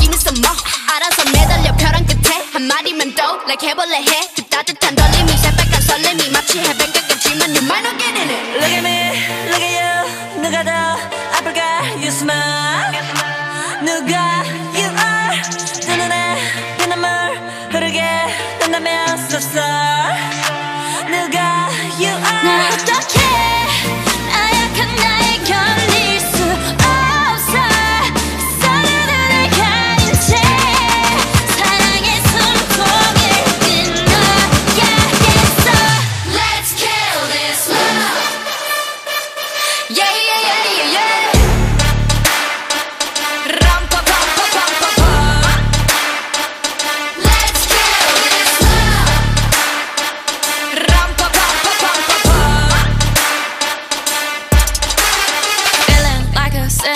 give me some more 알아서 매달려 벼랑 끝에 한 마리만 더 like 해볼래 해 그 따뜻한 떨림이 새빨간 설렘이 마치 해변 끝까지만 You might not get in it Look at me, look at you 누가 더 아플까 You smile 누가 you are 내 눈에 빈눈물 흐르게 된다면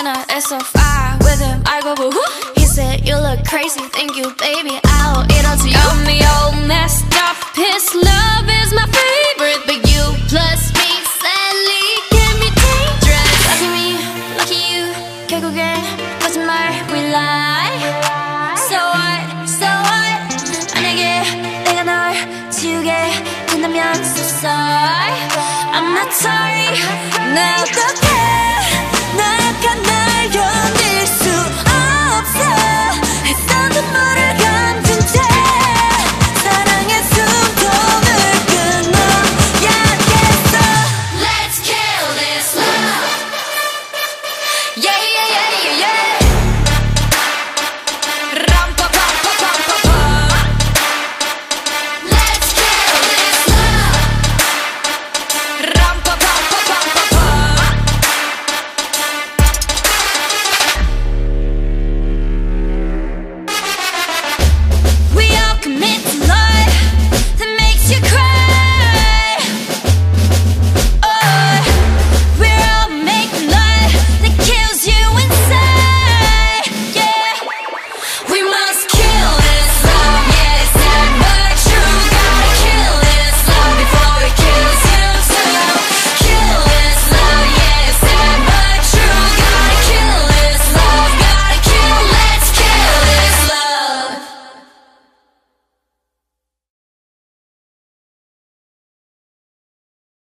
like a sinner, it's so far with him. I go boo He said, You look crazy, thank you, baby. I'll eat all to you. Got me all messed up. His love is my favorite, but you plus me sadly can be dangerous. Lucky me, lucky you. 결국엔 거짓말 we lie. So what, so what? 만약에 내가 널 지우게 된다면 so sorry. I'm not sorry. 나 어떡해?